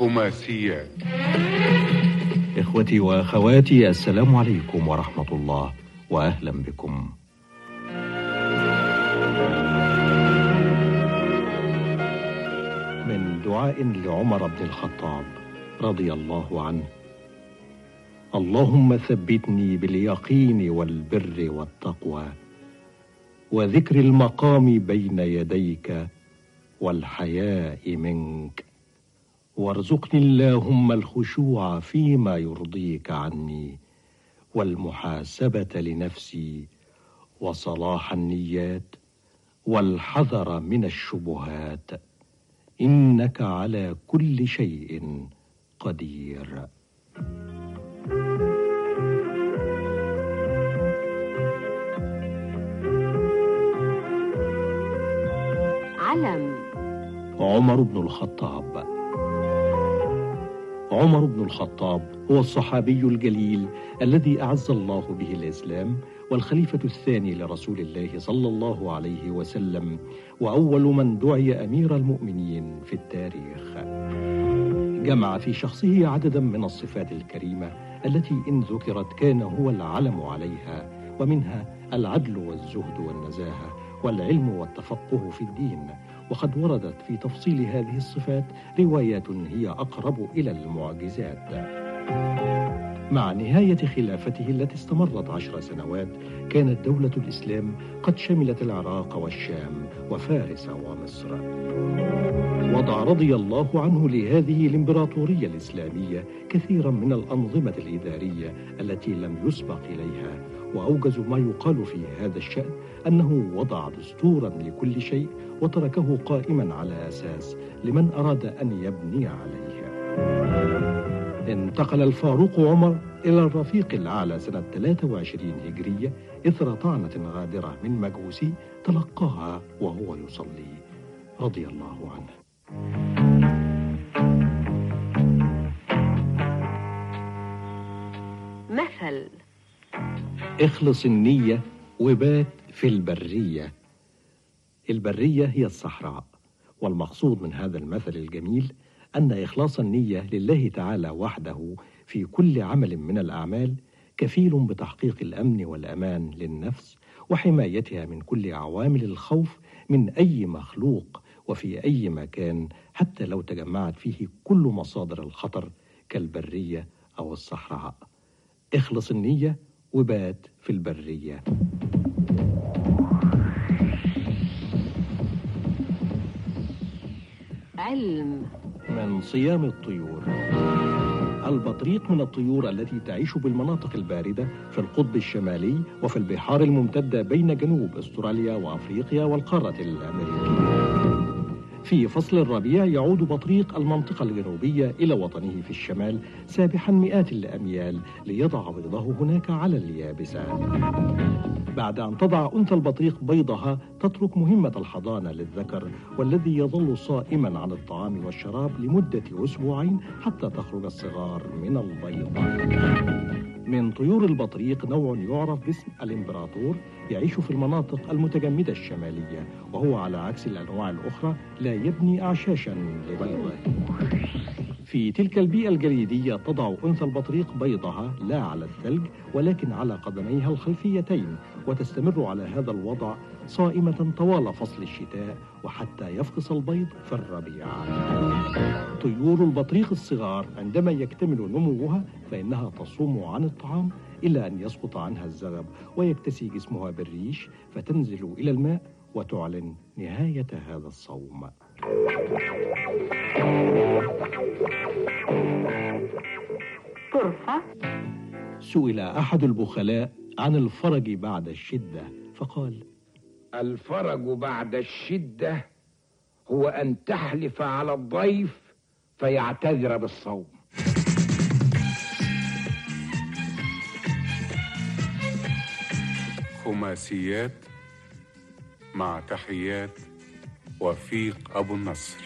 خماسيات إخوتي وأخواتي السلام عليكم ورحمة الله وأهلا بكم. من دعاء لعمر بن الخطاب رضي الله عنه. اللهم ثبتني باليقين والبر والتقوى وذكر المقام بين يديك والحياء منك. وارزقني اللهم الخشوع فيما يرضيك عني والمحاسبة لنفسي وصلاح النيات والحذر من الشبهات. إنك على كل شيء قدير. علم. عمر بن الخطاب. عمر بن الخطاب هو الصحابي الجليل الذي أعز الله به الإسلام والخليفة الثاني لرسول الله صلى الله عليه وسلم وأول من دعي أمير المؤمنين في التاريخ. جمع في شخصه عددا من الصفات الكريمة التي إن ذكرت كان هو العلم عليها ومنها العدل والزهد والنزاهة. والعلم والتفقه في الدين. وقد وردت في تفصيل هذه الصفات روايات هي أقرب إلى المعجزات. مع نهاية خلافته التي استمرت عشر سنوات كانت دولة الإسلام قد شملت العراق والشام وفارس ومصر. وضع رضي الله عنه لهذه الإمبراطورية الإسلامية كثيرا من الأنظمة الإدارية التي لم يسبق إليها. وأوجز ما يقال في هذا الشأن أنه وضع دستورا لكل شيء وتركه قائما على أساس لمن أراد أن يبني عليه. انتقل الفاروق عمر إلى الرفيق الأعلى سنة 23 هجرية إثر طعنة غادرة من مجوسي تلقاها وهو يصلي رضي الله عنه. مثل. اخلص النية وبات في البرية. البرية هي الصحراء والمقصود من هذا المثل الجميل أن إخلاص النية لله تعالى وحده في كل عمل من الأعمال كفيل بتحقيق الأمن والأمان للنفس وحمايتها من كل عوامل الخوف من أي مخلوق وفي أي مكان حتى لو تجمعت فيه كل مصادر الخطر كالبرية أو الصحراء. إخلص النية وبات في البرية. علم. من صيام الطيور البطريق من الطيور التي تعيش بالمناطق الباردة في القطب الشمالي وفي البحار الممتدة بين جنوب أستراليا وأفريقيا والقارة الأمريكية. في فصل الربيع يعود بطريق المنطقة الجنوبية إلى وطنه في الشمال سابحا مئات الأميال ليضع بيضه هناك على اليابسة. بعد أن تضع أنثى البطريق بيضها تترك مهمة الحضانة للذكر والذي يظل صائما عن الطعام والشراب لمدة أسبوعين حتى تخرج الصغار من البيض. من طيور البطريق نوع يعرف باسم الإمبراطور يعيش في المناطق المتجمدة الشمالية وهو على عكس الأنواع الأخرى لا يبني أعشاشا في تلك البيئة الجليدية تضع أنثى البطريق بيضها لا على الثلج ولكن على قدميها الخلفيتين وتستمر على هذا الوضع صائمة طوال فصل الشتاء وحتى يفقس البيض في الربيع. طيور البطريق الصغار عندما يكتمل نموها فإنها تصوم عن الطعام إلا أن يسقط عنها الزغب ويكتسي جسمها بالريش فتنزل إلى الماء وتعلن نهاية هذا الصوم. طرفة سئل أحد البخلاء عن الفرج بعد الشدة فقال الفرج بعد الشدة هو أن تحلف على الضيف فيعتذر بالصوم. خماسيات مع تحيات وفيق أبو النصر.